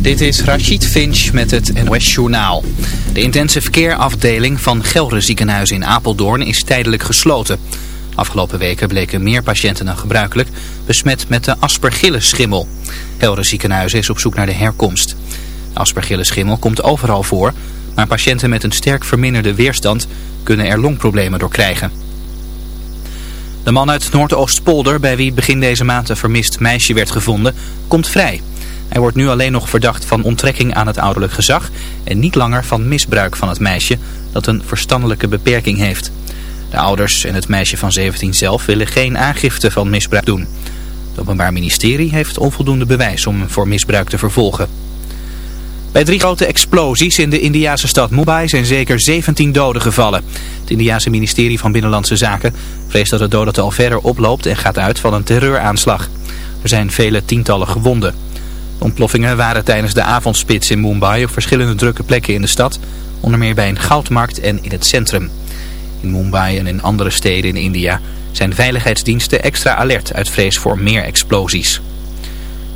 Dit is Rachid Finch met het NOS Journaal. De intensive care afdeling van Gelre ziekenhuis in Apeldoorn is tijdelijk gesloten. Afgelopen weken bleken meer patiënten dan gebruikelijk besmet met de aspergillesschimmel. Gelre ziekenhuis is op zoek naar de herkomst. De aspergillesschimmel komt overal voor, maar patiënten met een sterk verminderde weerstand kunnen er longproblemen door krijgen. De man uit Noordoostpolder, bij wie begin deze maand een vermist meisje werd gevonden, komt vrij. Hij wordt nu alleen nog verdacht van onttrekking aan het ouderlijk gezag en niet langer van misbruik van het meisje dat een verstandelijke beperking heeft. De ouders en het meisje van 17 zelf willen geen aangifte van misbruik doen. Het Openbaar Ministerie heeft onvoldoende bewijs om hem voor misbruik te vervolgen. Bij drie grote explosies in de Indiase stad Mumbai zijn zeker 17 doden gevallen. Het Indiase ministerie van Binnenlandse Zaken vreest dat het dodental verder oploopt en gaat uit van een terreuraanslag. Er zijn vele tientallen gewonden. Ontploffingen waren tijdens de avondspits in Mumbai op verschillende drukke plekken in de stad, onder meer bij een goudmarkt en in het centrum. In Mumbai en in andere steden in India zijn veiligheidsdiensten extra alert uit vrees voor meer explosies.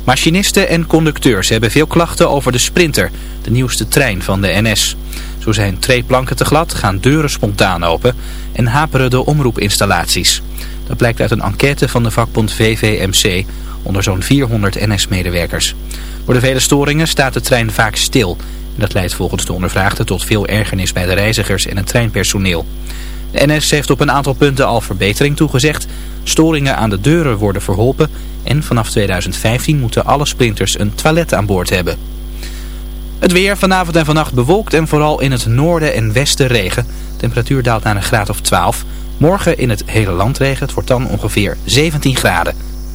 Machinisten en conducteurs hebben veel klachten over de Sprinter, de nieuwste trein van de NS. Zo zijn twee planken te glad, gaan deuren spontaan open en haperen de omroepinstallaties. Dat blijkt uit een enquête van de vakbond VVMC onder zo'n 400 NS-medewerkers. Door de vele storingen staat de trein vaak stil. En dat leidt volgens de ondervraagden tot veel ergernis bij de reizigers en het treinpersoneel. De NS heeft op een aantal punten al verbetering toegezegd. Storingen aan de deuren worden verholpen en vanaf 2015 moeten alle sprinters een toilet aan boord hebben. Het weer vanavond en vannacht bewolkt en vooral in het noorden en westen regen. Temperatuur daalt naar een graad of 12. Morgen in het hele land regen. Het wordt dan ongeveer 17 graden.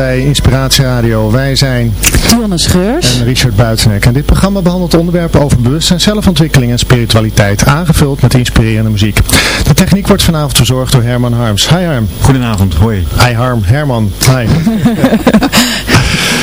Bij Inspiratie Radio. Wij zijn Dionne Scheurs. en Richard Buitenek. En dit programma behandelt onderwerpen over bewustzijn, zelfontwikkeling en spiritualiteit. Aangevuld met inspirerende muziek. De techniek wordt vanavond verzorgd door Herman Harms. Hi Harm. Goedenavond, hoi. Hi Harm. Herman. Hi.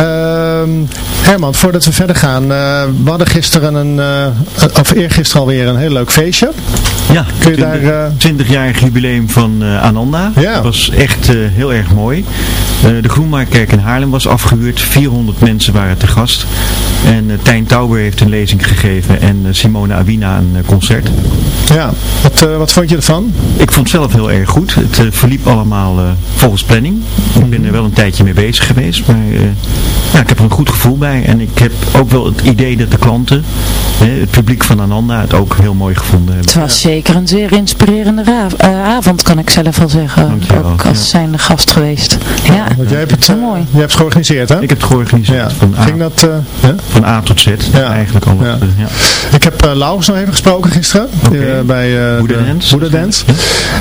Ehm Herman, voordat we verder gaan, uh, we hadden gisteren een, uh, of eergisteren alweer een heel leuk feestje. Ja, Kun je 20, daar, uh... 20-jarig jubileum van Ananda. Ja. Dat was echt heel erg mooi. De Groenmaarkerk in Haarlem was afgehuurd. 400 mensen waren te gast. En Tijn Tauber heeft een lezing gegeven en Simone Awina een concert. Ja, wat, wat vond je ervan? Ik vond het zelf heel erg goed. Het verliep allemaal volgens planning. Ik ben er wel een tijdje mee bezig geweest, maar ja, ik heb er een goed gevoel bij. En ik heb ook wel het idee dat de klanten, hè, het publiek van Ananda, het ook heel mooi gevonden hebben. Het was zeker een zeer inspirerende uh, avond, kan ik zelf wel zeggen. Dankjewel. Ook als ja. zijnde gast geweest. Ja, ja jij hebt het, uh, mooi. Jij hebt het georganiseerd, hè? Ik heb het georganiseerd. Ja. Van, A, Ging dat, uh, van A tot Z, eigenlijk al. Ja. ja. Ik heb uh, Laurens nog even gesproken gisteren. Okay. bij Buddha Dance. Buddha Dance.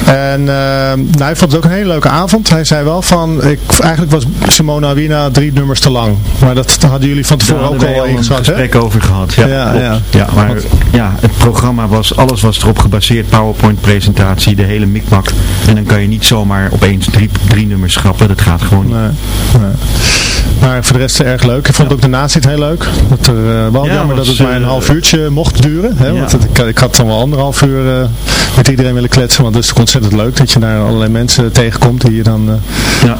En nou, hij vond het ook een hele leuke avond. Hij zei wel van, ik, eigenlijk was Simona Wina drie nummers te lang. Maar dat hadden jullie van tevoren ook al een gesprek over gehad. Ja, ja, ja. ja maar Want, ja, het programma was, alles was erop gebaseerd, PowerPoint presentatie, de hele mikmak. En dan kan je niet zomaar opeens drie, drie nummers schrappen, dat gaat gewoon niet. Nee, nee. Maar voor de rest erg leuk. Ik vond ja. ook de naziet heel leuk. Dat er, uh, wel ja, jammer dat het maar een half uurtje mocht duren. Hè? Want het, ik, ik, had dan wel anderhalf uur uh, met iedereen willen kletsen. Want het is ontzettend leuk dat je daar allerlei mensen tegenkomt die je dan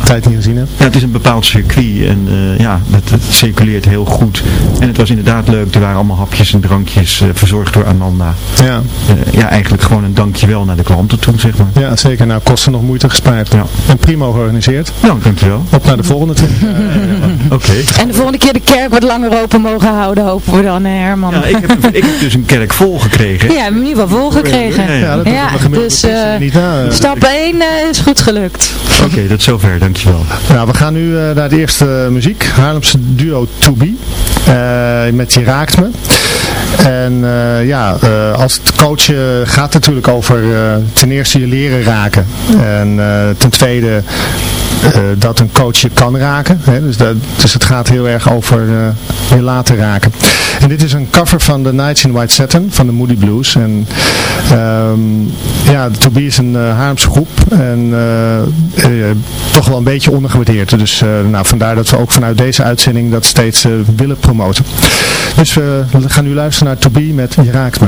tijd niet gezien hebt. Ja, het is een bepaald circuit. En ja, het, het, circuleert heel goed. En het was inderdaad leuk. Er waren allemaal hapjes en drankjes verzorgd door Ananda. Ja. ja, eigenlijk gewoon een dankjewel naar de klanten toen, zeg maar. Ja, zeker. Nou, kosten nog moeite gespaard. Ja. En prima georganiseerd. Ja, dankjewel. Op naar de volgende trip. Oké. Okay. En de volgende keer de kerk wat langer open mogen houden, hopen we dan, Herman. Ja, ik heb, ik heb dus een kerk vol gekregen. Ja, we hebben in ieder geval vol gekregen. Ja, ja, dat ja dus uh, niet na, uh, stap 1 uh, is goed gelukt. Oké, okay, dat is zover, dankjewel. Nou, we gaan nu naar de eerste muziek. Haarlemse duo To Be. met Je Raakt Me. En uh, ja, uh, als het coachen gaat natuurlijk over uh, ten eerste je leren raken. En ten tweede dat een coach je kan raken. Hè? Dus, dat, dus het gaat heel erg over je laten raken. En dit is een cover van The Nights in White Satin van de Moody Blues. En um, ja, To Be is een Haarlemse groep. En toch wel een beetje ondergewaardeerd. Dus nou, vandaar dat we ook vanuit deze uitzending dat steeds willen promoten. Dus we gaan nu luisteren naar To Be met Je raakt me.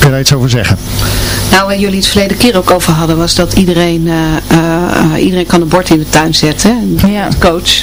Kun je daar iets over zeggen? Nou, waar jullie het verleden keer ook over hadden, was dat iedereen, uh, uh, iedereen kan een bord in de tuin zetten. Ja. Coach.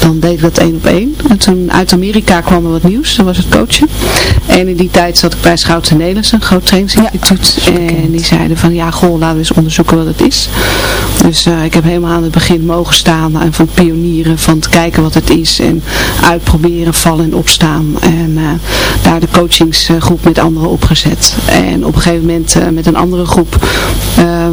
dan deed ik dat één op één. En toen uit Amerika kwam er wat nieuws. Dat was het coachen. En in die tijd zat ik bij Schouten Nederlands, een groot trainingsinstituut. Ja. En die zeiden van ja, goh, laten we eens onderzoeken wat het is. Dus uh, ik heb helemaal aan het begin mogen staan. En van pionieren, van te kijken wat het is. En uitproberen, vallen en opstaan. En uh, daar de coachingsgroep met anderen opgezet. En op een gegeven moment uh, met een andere groep uh,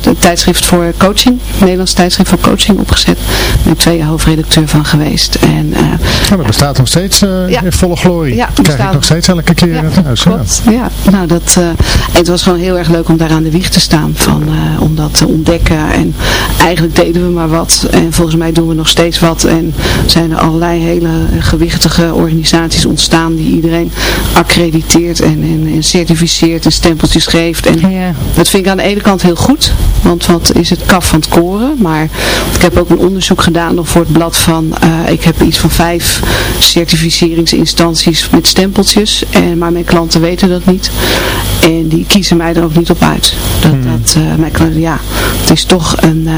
de tijdschrift voor coaching, Nederlands tijdschrift voor coaching opgezet. Ik twee jaar hoofdredacteur van geweest. En, uh, ja, dat bestaat nog steeds ja. in volle glorie. Ja, Krijg bestaat... ik nog steeds elke keer ja, in huis. Klopt. Ja. ja, nou dat, het was gewoon heel erg leuk om daar aan de wieg te staan. Van, om dat te ontdekken. En eigenlijk deden we maar wat. En volgens mij doen we nog steeds wat. En zijn er allerlei hele gewichtige organisaties ontstaan die iedereen accrediteert en, en, en certificeert en stempeltjes geeft. En ja. dat vind ik aan de ene kant heel goed, want wat is het kaf van het koren. Maar ik heb ook een onderzoek gedaan nog voor het blad van, uh, ik heb iets van vijf certificeringsinstanties met stempeltjes. En, maar mijn klanten weten dat niet. En die kiezen mij er ook niet op uit. Dat, hmm. dat uh, mijn klanten, ja, het is toch een... Uh,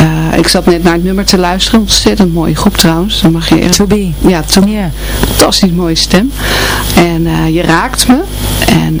uh, ik zat net naar het nummer te luisteren. Ontzettend mooie groep trouwens. Dan mag je echt... To be. Ja, to yeah. Fantastisch mooie stem. En je raakt me. En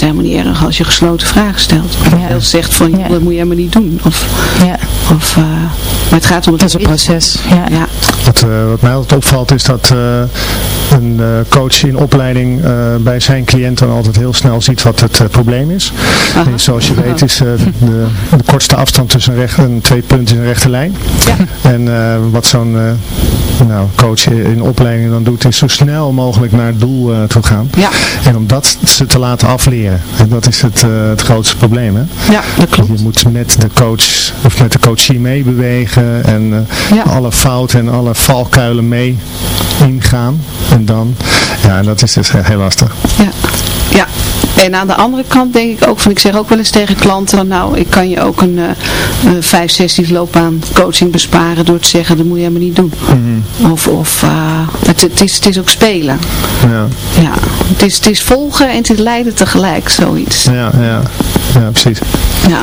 het helemaal niet erg als je gesloten vragen stelt. Of ja. zegt van, ja. dat moet je helemaal niet doen. Of, ja. of, uh, maar het gaat om het Dat is een proces. Ja. ja. Wat, uh, wat mij altijd opvalt is dat uh, een coach in opleiding bij zijn cliënt dan altijd heel snel ziet wat het probleem is. En zoals je weet is de, de, kortste afstand tussen recht, een, twee punten in een rechte lijn. Ja. En wat zo'n nou, coach in opleiding dan doet, is zo snel mogelijk naar het doel uh, toe gaan. Ja. En om dat ze te laten afleren. En dat is het, het grootste probleem. Hè? Ja, dat klopt. Je moet met de coach of met de coachie meebewegen en alle fouten en alle valkuilen mee ingaan. En dan, ja, dat is dus heel lastig. Ja, ja. En aan de andere kant denk ik ook van, ik zeg ook wel eens tegen klanten, nou, ik kan je ook een uh, vijf sessies loopbaan coaching besparen door te zeggen, dat moet je helemaal niet doen. Mhm. Of, of uh, het, het, is, het is ook spelen. Ja. ja. Het, is, het is volgen en het is leiden tegelijk, zoiets. Ja, ja. ja precies. Ja.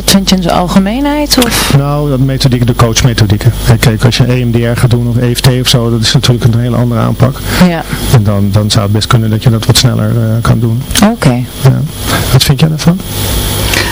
Dat vind je in zijn algemeenheid? Of? Nou, dat methodiek, de coachmethodieken. Kijk, als je EMDR gaat doen of EFT of zo, dat is natuurlijk een hele andere aanpak. Ja. En dan, dan zou het best kunnen dat je dat wat sneller uh, kan doen. Oké. Ja. Wat vind jij daarvan?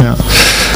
Ja.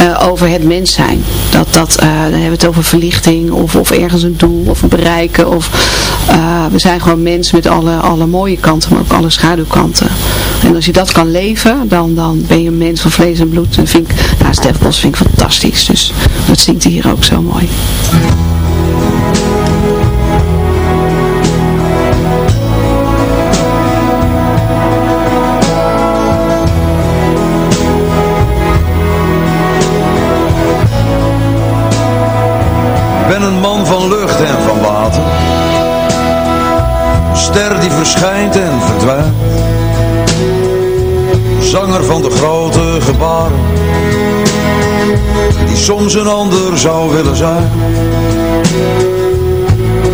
Uh, over het mens zijn. Dat, dat, uh, dan hebben we het over verlichting of, of ergens een doel of bereiken. Of, uh, we zijn gewoon mensen met alle, alle mooie kanten, maar ook alle schaduwkanten. En als je dat kan leven, dan, dan ben je een mens van vlees en bloed. En vind ik, nou, Stef Bos vind ik fantastisch. Dus dat zingt hier ook zo mooi. Soms een ander zou willen zijn.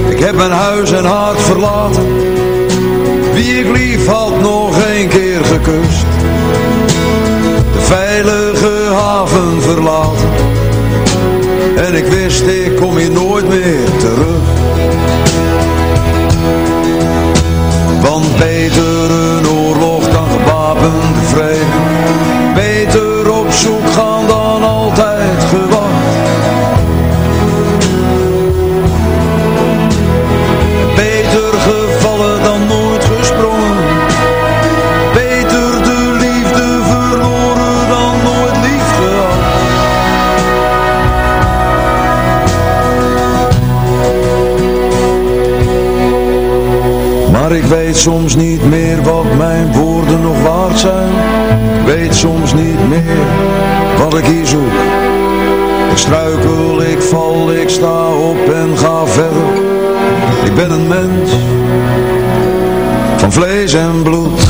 Ik heb mijn huis en hart verlaten. Wie ik lief had nog een keer gekust. De veilige haven verlaten en ik wist ik kom hier nooit meer weet soms niet meer wat mijn woorden nog waard zijn. Ik weet soms niet meer wat ik hier zoek. Ik struikel, ik val, ik sta op en ga verder. Ik ben een mens van vlees en bloed.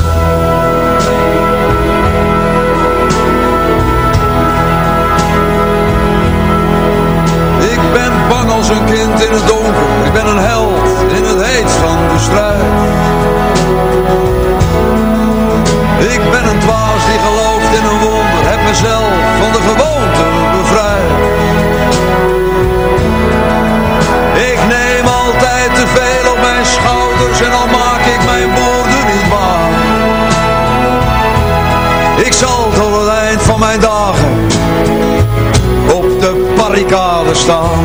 Ik ben bang als een kind in het donker. Ik ben een held in het heet van de strijd. Gewoonte bevrijd. Ik neem altijd te veel op mijn schouders en al maak ik mijn woorden niet waar. Ik zal tot het eind van mijn dagen op de barricade staan.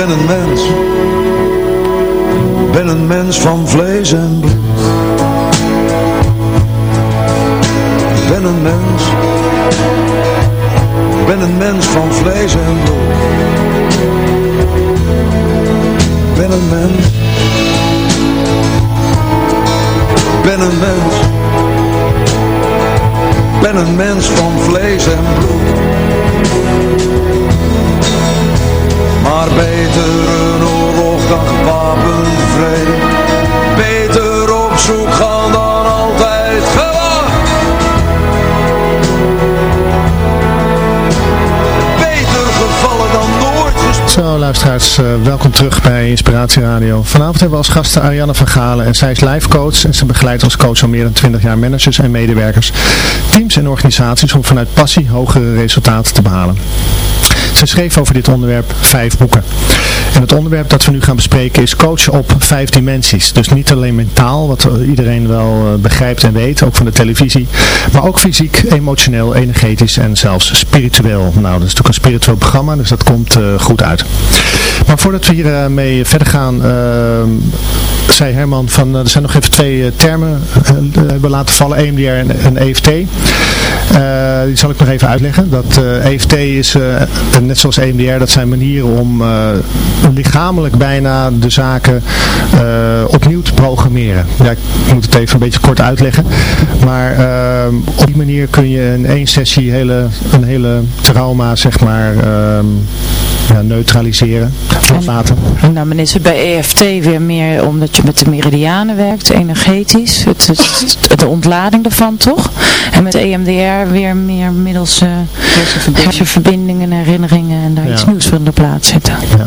Ben een mens, ben een mens van vlees en bloed. Ben een mens, ben een mens van vlees en bloed. Ben een mens, ben een mens, ben een mens van vlees en bloed. Maar beter een oorlog dan gewapend vrede Beter op zoek gaan dan altijd gewacht. Beter gevallen dan nooit Zo luisteraars, uh, welkom terug bij Inspiratie Radio. Vanavond hebben we als gasten Ariane van Galen en zij is life coach en ze begeleidt als coach al meer dan 20 jaar managers en medewerkers, teams en organisaties om vanuit passie hogere resultaten te behalen. Ze schreef over dit onderwerp vijf boeken. Het onderwerp dat we nu gaan bespreken is coach op vijf dimensies. Dus niet alleen mentaal, wat iedereen wel begrijpt en weet, ook van de televisie. Maar ook fysiek, emotioneel, energetisch en zelfs spiritueel. Nou, dat is natuurlijk een spiritueel programma, dus dat komt uh, goed uit. Maar voordat we hiermee verder gaan, zei Herman van, er zijn nog even twee termen hebben laten vallen, EMDR en, EFT. die zal ik nog even uitleggen. Dat EFT is net zoals EMDR, dat zijn manieren om lichamelijk bijna de zaken uh, opnieuw te programmeren. Ja, ik moet het even een beetje kort uitleggen. Maar uh, op die manier kun je in één sessie hele, een hele trauma, zeg maar... Ja, neutraliseren, loslaten. En, nou, men is het bij EFT weer meer omdat je met de meridianen werkt, energetisch, het, het, de ontlading ervan toch? En met EMDR weer meer middels uh, hersenverbindingen, herinneringen en daar ja. iets nieuws van de plaats zetten. Ja.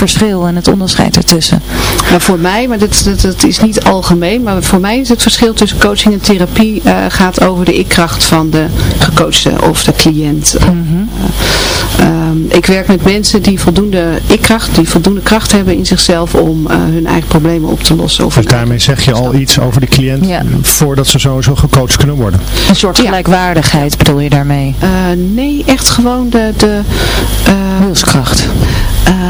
verschil en het onderscheid ertussen? Nou, voor mij, maar dat, dat, dat, is niet algemeen, maar voor mij is het verschil tussen coaching en therapie uh, gaat over de ikkracht van de gecoachte of de cliënt. Mm -hmm. uh, um, ik werk met mensen die voldoende ikkracht, die voldoende kracht hebben in zichzelf om uh, hun eigen problemen op te lossen. Of dus daarmee zeg je al iets over de cliënt ja. voordat ze sowieso gecoacht kunnen worden? Een soort gelijkwaardigheid ja. bedoel je daarmee? nee, echt gewoon de... de wilskracht. ehm,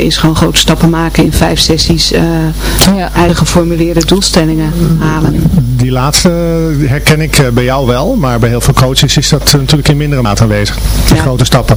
is gewoon grote stappen maken in vijf sessies, eh Ja. eigen geformuleerde doelstellingen halen. Die laatste herken ik eh, bij jou wel, maar bij heel veel coaches is dat eh, natuurlijk in mindere mate aanwezig. Die Ja. grote stappen.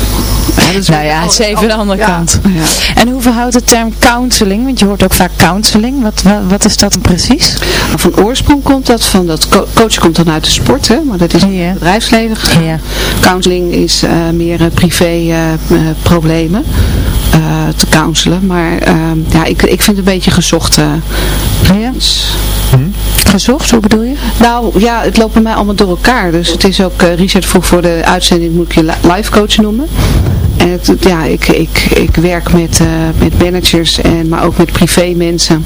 Ja, Nou ja, het is even de andere kant. ja. En hoe verhoudt de term counseling? Want je hoort ook vaak counseling. Wat, wat, wat is dat dan precies? Maar Van oorsprong komt dat van dat co coach komt dan uit de sport, hè, maar dat is het bedrijfsleven. Ja. Counseling is eh, meer eh, privé eh, problemen te counselen, maar eh, ja, ik, ik vind het een beetje gezocht. Ja. Iets. Gezocht, hoe bedoel je? Nou ja, het loopt bij mij allemaal door elkaar. Dus het is ook, eh, Richard vroeg voor de uitzending, moet ik je li- life coach noemen. En het, ja, ik, ik, ik werk met, eh, met managers, en, maar ook met privé mensen.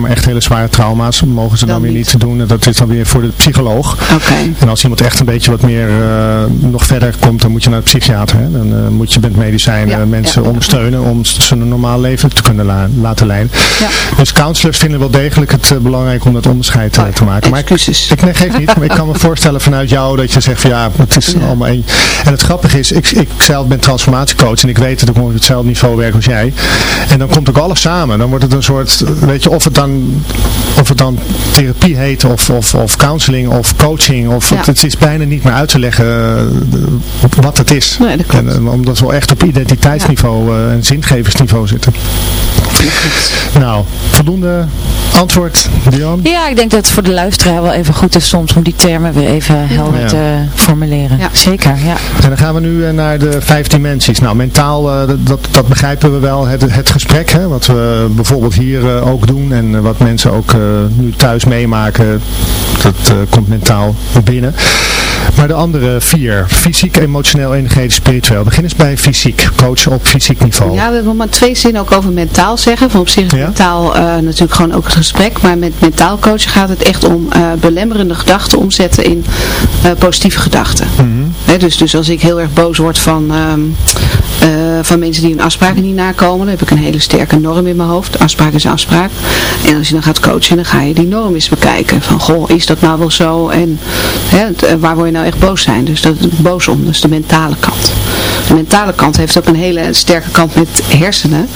maar echt hele zware trauma's mogen ze dan, Dan weer niet. doen. En dat is dan weer voor de psycholoog. Oké. En als iemand echt een beetje wat meer eh, nog verder komt, dan moet je naar de psychiater. Hè? Dan eh, moet je met medicijnen Ja, mensen ja, ondersteunen om ze een normaal leven te kunnen la- laten leiden. Ja. Dus counselors vinden wel degelijk het eh, belangrijk om dat onderscheid Oh te maken. Maar ik, excuses. ik nee, geef niet, maar ik kan me voorstellen vanuit jou dat je zegt van ja, het is allemaal één. En het grappige is, ik, ik zelf ben transformatiecoach en ik weet dat ik op hetzelfde niveau werk als jij. En dan komt ook alles samen. Dan wordt het een soort, weet je, of het dan, of het dan therapie heet of, of, of counseling of coaching. Of Ja. het, het is bijna niet meer uit te leggen eh, wat het is. Nee, dat klopt. En, eh, omdat we wel echt op identiteitsniveau eh, en zingeversniveau zitten. Nou, voldoende antwoord, Dion? Ja, ik denk dat het voor de luisteraar wel even goed is soms om die termen weer even helder Ja. te formuleren. Ja. Zeker, ja. En dan gaan we nu naar de vijf dimensies. Nou, mentaal, dat, dat, dat begrijpen we wel. Het, het gesprek, hè, wat we bijvoorbeeld hier ook doen en eh, wat mensen ook eh, nu thuis meemaken, dat eh, komt mentaal binnen. Maar de andere vier, fysiek, emotioneel, energetisch, spiritueel. Begin eens bij fysiek, coach op fysiek niveau. Ja, we hebben maar twee zinnen ook over mentaal zeggen. Van op zich is Ja. mentaal natuurlijk gewoon ook het gesprek. Maar met mentaal coachen gaat het echt om belemmerende gedachten omzetten in positieve gedachten. Dus, dus als ik heel erg boos word van, ehm, eh, van mensen die hun afspraken niet nakomen, dan heb ik een hele sterke norm in mijn hoofd. Afspraak is afspraak. En als je dan gaat coachen, dan ga je die norm eens bekijken. Van, goh, is dat nou wel zo? En eh, waar word je nou echt boos zijn? Dus dat boos om, dus de mentale kant. De mentale kant heeft ook een hele sterke kant met hersenen.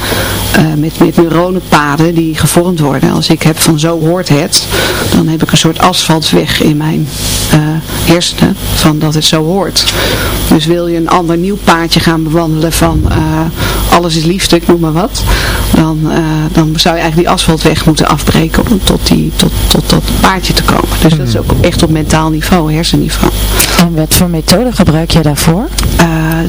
eh, met, met neuronenpaden die gevormd worden. Als ik heb van zo hoort het, dan heb ik een soort asfaltweg in mijn eh, hersenen van dat het zo hoort. Dus wil je een ander nieuw paadje gaan bewandelen van eh, alles is liefde, ik noem maar wat. Dan, dan zou je eigenlijk die asfaltweg moeten afbreken om tot, die, tot, tot dat paadje te komen. Dus dat is ook echt op mentaal niveau, hersenniveau. En wat voor methode gebruik je daarvoor?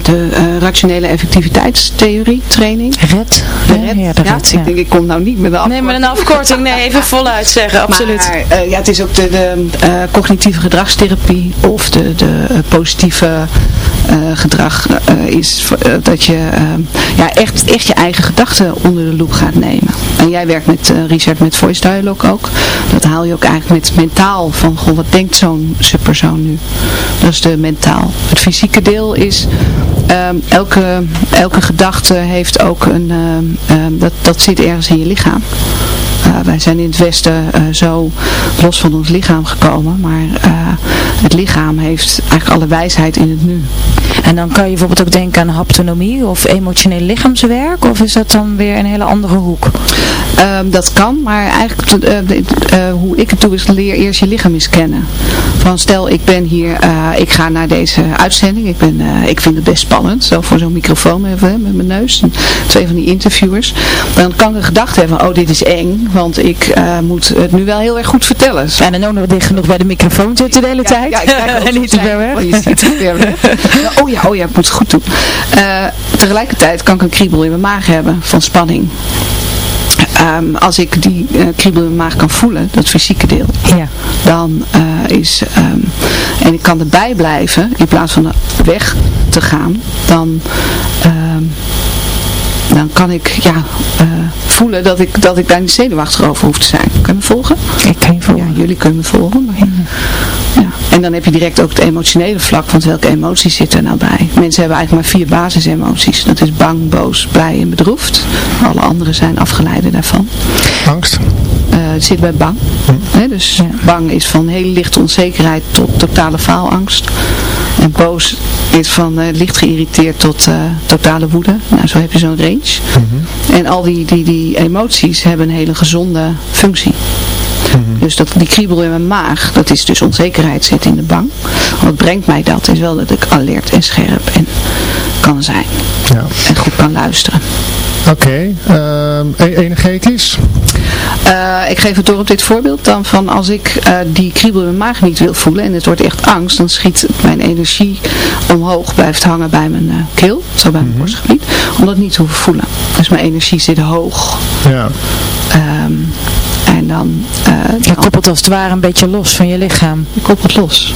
De eh, rationele effectiviteitstheorie training. Red? De Ja, red. ja, de Ja, red, ik denk ik kom nou niet met een Nee, maar een afkorting. Nee, even voluit zeggen, absoluut. Maar eh, ja, het is ook de, de eh, cognitieve gedragstherapie of de, de positieve eh, gedrag eh, is voor- dat je ja, echt, echt je eigen gedachten onder de loep gaat nemen. En jij werkt met eh, Richard met voice dialogue ook. Dat haal je ook eigenlijk met mentaal van goh, wat denkt zo'n zo'n persoon nu? Dat is de mentaal. Het fysieke deel is ehm, elke, elke gedachte heeft ook een, ehm, dat, dat zit ergens in je lichaam. Wij zijn in het Westen zo los van ons lichaam gekomen, maar het lichaam heeft eigenlijk alle wijsheid in het nu. En dan kan je bijvoorbeeld ook denken aan haptonomie of emotioneel lichaamswerk, of is dat dan weer een hele andere hoek? Ehm, dat kan, maar eigenlijk uh, hoe ik het doe is leer eerst je lichaam eens kennen. Van stel ik ben hier, uh, ik ga naar deze uitzending, ik, ben, ik vind het best spannend, zo voor zo'n microfoon even met mijn neus, en twee van die interviewers. Dan kan ik de gedachte hebben, oh dit is eng, want ik moet het nu wel heel erg goed vertellen. En dan ook nog dicht genoeg bij de microfoon zitten de hele tijd. Ja, ik en niet te ver weg. ver weg. oh ja, oh ja, ik moet het goed doen. tegelijkertijd kan ik een kriebel in mijn maag hebben van spanning. Ehm, als ik die uh, kriebel in mijn maag kan voelen, dat fysieke deel, ja. dan uh, is, um, en ik kan erbij blijven, in plaats van weg te gaan, dan, um, dan kan ik ja, uh, voelen dat ik, dat ik daar niet zenuwachtig over hoef te zijn. Kun je me volgen? Ik kan je volgen. Ja, jullie kunnen me volgen. Maar, ja. En dan heb je direct ook het emotionele vlak, want welke emoties zitten er nou bij? Mensen hebben eigenlijk maar vier basisemoties. Dat is bang, boos, blij en bedroefd. Alle andere zijn afgeleiden daarvan. Angst? Uh, het zit bij bang. Hm. dus bang is van hele lichte onzekerheid tot totale faalangst. En boos is van uh, licht geïrriteerd tot uh, totale woede. Nou, zo heb je zo'n range. Mhm. En al die, die, die emoties hebben een hele gezonde functie. Mhm. Dus dat, die kriebel in mijn maag, dat is dus onzekerheid zit in de bang. Wat brengt mij dat? Is wel dat ik alert en scherp en kan zijn. Ja. En goed kan luisteren. Oké, ehm, e-, energetisch? Uh, ik geef het door op dit voorbeeld dan van als ik uh, die kriebel in mijn maag niet wil voelen en het wordt echt angst, dan schiet mijn energie omhoog, blijft hangen bij mijn uh, keel, zo bij mijn mm -hmm. borstgebied, om dat niet te hoeven voelen. Dus mijn energie zit hoog. Ja. Um, en dan... je koppelt als het ware een beetje los van je lichaam. Je koppelt los.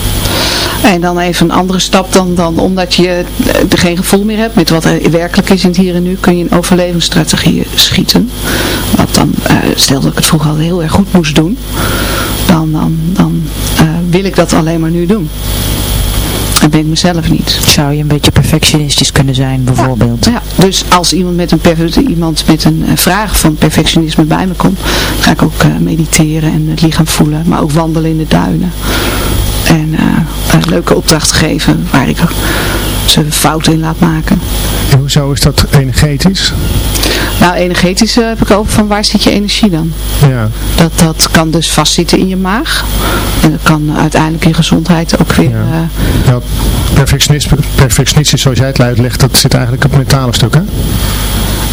En dan even een andere stap dan, dan omdat je er geen gevoel meer hebt met wat er werkelijk is in het hier en nu, kun je een overlevingsstrategie schieten. Wat dan, uh, stel dat ik het vroeger al heel erg goed moest doen, dan, dan, dan uh, wil ik dat alleen maar nu doen. Dat ben ik mezelf niet. Zou je een beetje perfectionistisch kunnen zijn, bijvoorbeeld? Ja, ja. dus als iemand met een, iemand met een vraag van perfectionisme bij me komt, ga ik ook uh, mediteren en het lichaam voelen, maar ook wandelen in de duinen. En uh, een leuke opdracht geven waar ik ze fouten in laat maken. En hoezo is dat energetisch? Nou, energetisch uh, heb ik over van waar zit je energie dan? Ja. Dat, dat kan dus vastzitten in je maag. En dat kan uiteindelijk je gezondheid ook weer... Ja. Uh, ja, perfectionisme, perfectionistisch zoals jij het uitlegt, dat zit eigenlijk op het mentale stuk, hè?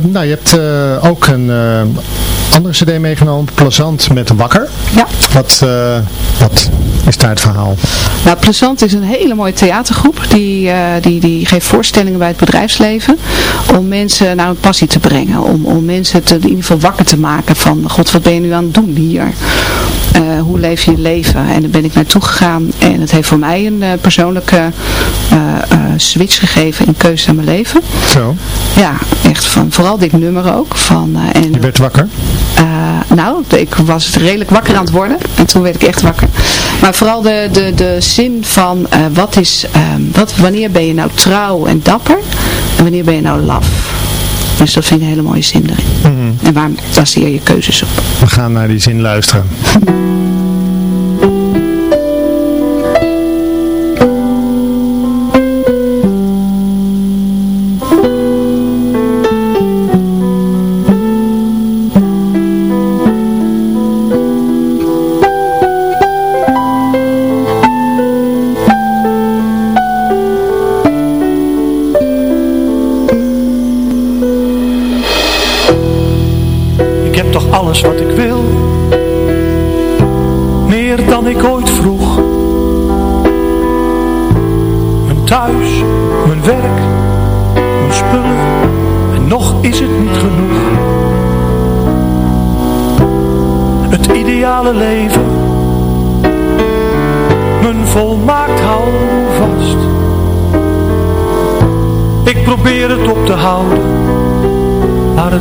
Nou, je hebt uh, ook een uh, andere cd meegenomen, Plazant met Wakker. Ja. Wat, wat is daar het verhaal? Nou, Plazant is een hele mooie theatergroep. Die, die, die geeft voorstellingen bij het bedrijfsleven. Om mensen naar een passie te brengen. Om, om mensen te, in ieder geval wakker te maken van, god wat ben je nu aan het doen hier? Uh, hoe leef je je leven? En daar ben ik naartoe gegaan en het heeft voor mij een uh, persoonlijke een switch gegeven in keuze aan mijn leven. Zo? Ja, echt van, vooral dit nummer ook. Van, en, Je werd wakker? Nou, ik was redelijk wakker aan het worden. En toen werd ik echt wakker. Maar vooral de, de, de zin van, wat is, ehm, wat, wanneer ben je nou trouw en dapper? En wanneer ben je nou laf? Dus dat vind ik een hele mooie zin erin. Mm En waar baseer je keuzes op? We gaan naar die zin luisteren.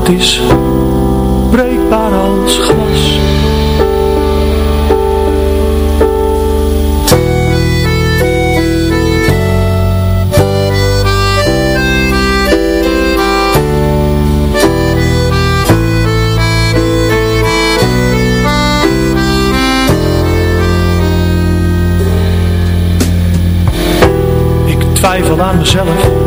het is breekbaar als glas. Ik twijfel aan mezelf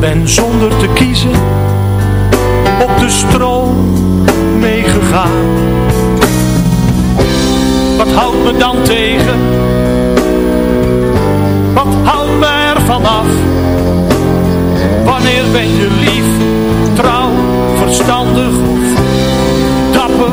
Ben zonder te kiezen op de stroom meegegaan. Wat houdt me dan tegen? Wat houdt me ervan af? Wanneer ben je lief, trouw, verstandig of dapper?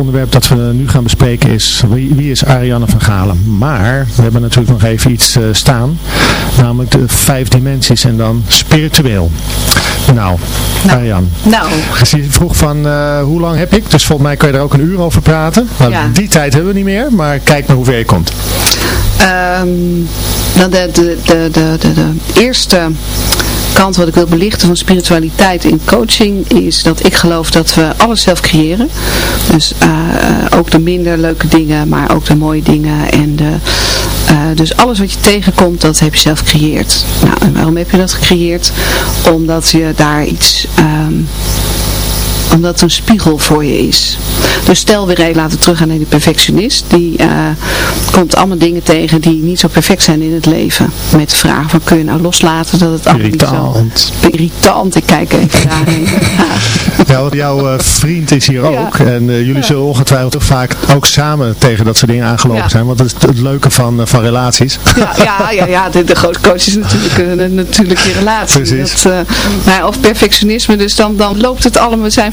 Onderwerp dat we nu gaan bespreken is wie, wie is Ariane van Galen. Maar we hebben natuurlijk nog even iets uh, staan, namelijk de vijf dimensies en dan spiritueel. Nou, nou Ariane. Nou. Je vroeg van uh, hoe lang heb ik, dus volgens mij kan je er ook een uur over praten. Nou, ja. Die tijd hebben we niet meer, maar kijk maar hoe ver je komt. Um, de, de, de, de, de, de eerste kant wat ik wil belichten van spiritualiteit in coaching is dat ik geloof dat we alles zelf creëren. Dus uh, ook de minder leuke dingen, maar ook de mooie dingen en de... Uh, dus alles wat je tegenkomt, dat heb je zelf gecreëerd. Nou, en waarom heb je dat gecreëerd? Omdat je daar iets... Um, omdat het een spiegel voor je is. Dus stel weer even laten we teruggaan naar die perfectionist. Die uh, komt allemaal dingen tegen die niet zo perfect zijn in het leven. Met de vraag van kun je nou loslaten dat het allemaal Irritant. niet zo... Irritant. Ik kijk even daarheen. ja, want jouw uh, vriend is hier ook. Ja. En uh, jullie zullen ongetwijfeld ook vaak ook samen tegen dat soort dingen aangelopen ja. zijn. Want dat is het leuke van, van relaties. Ja, ja, ja, ja de, de grote coach is natuurlijk, natuurlijk je relatie. Precies. Dat, nou of perfectionisme. Dus dan, dan loopt het allemaal. Zijn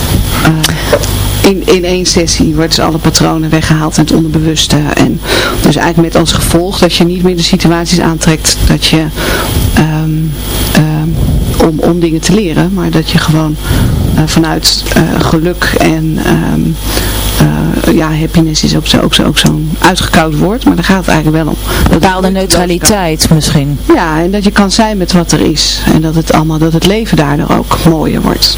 In, in één sessie worden dus alle patronen weggehaald en het onderbewuste. En dus eigenlijk met als gevolg dat je niet meer de situaties aantrekt dat je um, um, om, om dingen te leren, maar dat je gewoon uh, vanuit uh, geluk en um, uh, ja, happiness is ook zo'n ook zo, ook zo uitgekoud woord, maar daar gaat het eigenlijk wel om. Bepaalde neutraliteit misschien. Ja, en dat je kan zijn met wat er is. En dat het allemaal, dat het leven daardoor ook mooier wordt.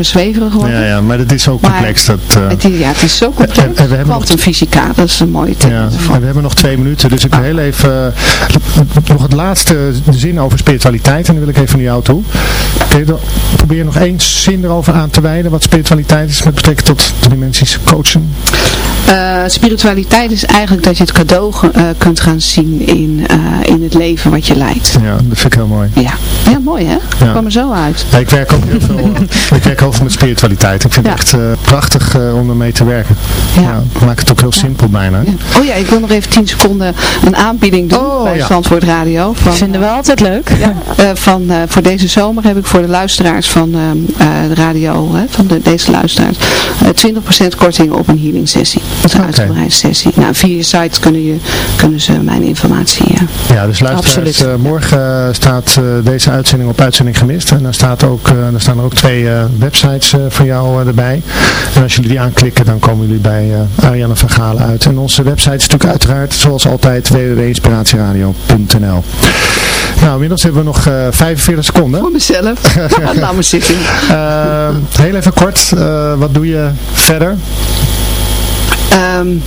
me zweverig worden. Ja, ja, maar het is zo complex. Dat, het is, ja, het is zo complex. En, en we hebben Quantumfysica, dat is een mooie term. Ja, en we hebben nog twee minuten, dus ik wil heel even uh, nog het laatste zin over spiritualiteit en dan wil ik even naar jou toe. Probeer nog één zin erover aan te wijden wat spiritualiteit is met betrekking tot de dimensies coachen. Uh, spiritualiteit is eigenlijk dat je het cadeau uh, kunt gaan zien in, uh, in het leven wat je leidt. Ja, dat vind ik heel mooi. Ja, ja mooi hè? Ja. Ik kwam er zo uit. Ja, ik werk ook heel veel, ik werk met spiritualiteit. Ik vind ja. het echt prachtig om ermee te werken. Ja. ja maak het ook heel simpel bijna. Oh ja, ik wil nog even 10 seconden een aanbieding doen oh, bij Zandvoort Radio. Van, vinden we altijd leuk. van, voor deze zomer heb ik voor de luisteraars van de radio, van de, deze luisteraars, 20% korting op een healing sessie. Dat is een okay. uitgebreide sessie. Nou, via je site kunnen, je, kunnen ze mijn informatie. Ja, ja dus luisteraars, uh, morgen uh, staat uh, deze uitzending op uitzending gemist. En daar, staat ook, daar staan er ook twee websites van jou erbij. En als jullie die aanklikken, dan komen jullie bij Ariane van Galen uit. En onze website is natuurlijk uiteraard, zoals altijd, www.inspiratieradio.nl Nou, inmiddels hebben we nog 45 seconden. Voor mezelf. Laat me zitten. heel even kort, wat doe je verder? Um,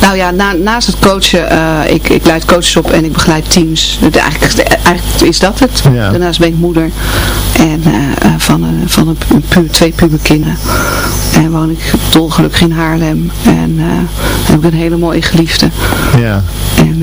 nou ja, na, naast het coachen, uh, ik, ik leid coaches op en ik begeleid teams. Eigenlijk, eigenlijk is dat het. Daarnaast ben ik moeder en, uh, van, een, van een, een puur, twee puberkinderen. En woon ik dolgelukkig in Haarlem. En uh, heb ik een hele mooie geliefde. Ja. En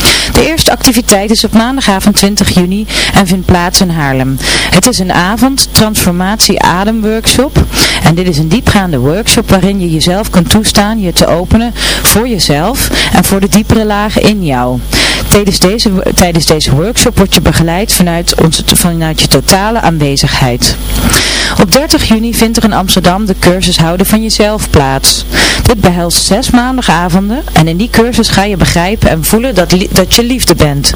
De eerste activiteit is op maandagavond 20 juni en vindt plaats in Haarlem. Het is een avond transformatie adem workshop en dit is een diepgaande workshop waarin je jezelf kunt toestaan je te openen voor jezelf en voor de diepere lagen in jou. Tijdens deze, tijdens deze workshop word je begeleid vanuit, onze, vanuit je totale aanwezigheid. Op 30 juni vindt er in Amsterdam de cursus Houden van Jezelf plaats. Dit behelst zes maandagavonden en in die cursus ga je begrijpen en voelen dat, dat je liefde bent.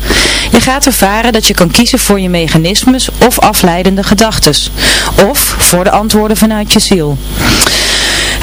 Je gaat ervaren dat je kan kiezen voor je mechanismes of afleidende gedachtes. Of voor de antwoorden vanuit je ziel.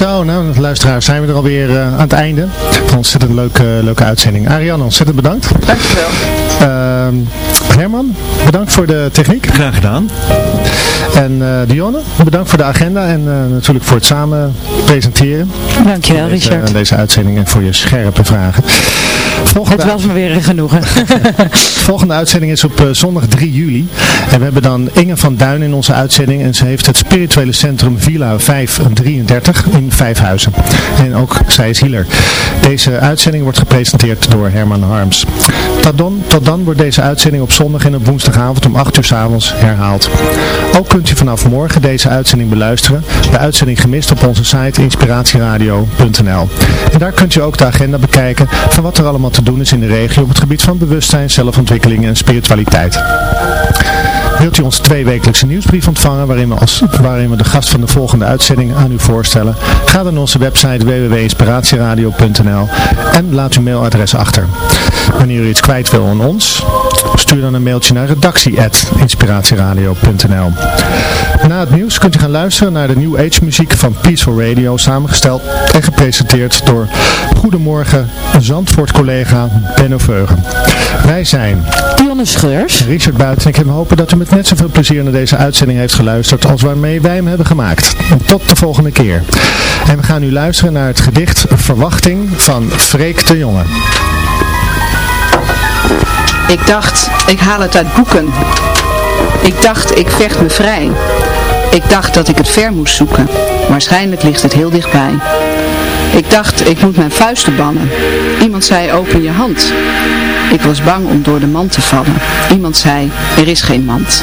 Zo, nou luisteraars, zijn we er alweer uh, aan het einde. Een ontzettend leuke, leuke uitzending. Ariane, ontzettend bedankt. Dankjewel. Uh, Herman, bedankt voor de techniek. Graag gedaan. En uh, Dionne, bedankt voor de agenda en uh, natuurlijk voor het samen presenteren. Dankjewel deze, Richard. En deze uitzending en voor je scherpe vragen. Volgende het was me weer een genoegen. volgende uitzending is op uh, zondag 3 juli. En we hebben dan Inge van Duin in onze uitzending. En ze heeft het spirituele centrum Villa 533 in Vijfhuizen. En ook zij is healer. Deze uitzending wordt gepresenteerd door Herman Harms. Tot dan, tot dan wordt deze uitzending op zondag en op woensdagavond om 8 uur s avonds herhaald. Ook kunt u vanaf morgen deze uitzending beluisteren. De uitzending gemist op onze site inspiratieradio.nl. En daar kunt u ook de agenda bekijken van wat er allemaal te doen is in de regio op het gebied van bewustzijn, zelfontwikkeling en spiritualiteit. Wilt u onze tweewekelijkse nieuwsbrief ontvangen waarin we, als, waarin we de gast van de volgende uitzending aan u voorstellen? Ga dan naar onze website www.inspiratieradio.nl en laat uw mailadres achter. Wanneer u iets kwijt wil aan ons, stuur dan een mailtje naar redactie.inspiratieradio.nl Na het nieuws kunt u gaan luisteren naar de New Age muziek van Peaceful Radio, samengesteld en gepresenteerd door Goedemorgen Zandvoort collega Benno Veugen. Wij zijn Dionne Scheurs, Richard Buiten en ik hopen dat u met net zoveel plezier naar deze uitzending heeft geluisterd als waarmee wij hem hebben gemaakt. Tot de volgende keer. En we gaan nu luisteren naar het gedicht Verwachting van Freek de Jonge. Ik dacht, ik haal het uit boeken. Ik dacht, ik vecht me vrij. Ik dacht dat ik het ver moest zoeken. Waarschijnlijk ligt het heel dichtbij. Ik dacht, ik moet mijn vuisten bannen. Iemand zei, open je hand. Ik was bang om door de mand te vallen. Iemand zei, er is geen mand.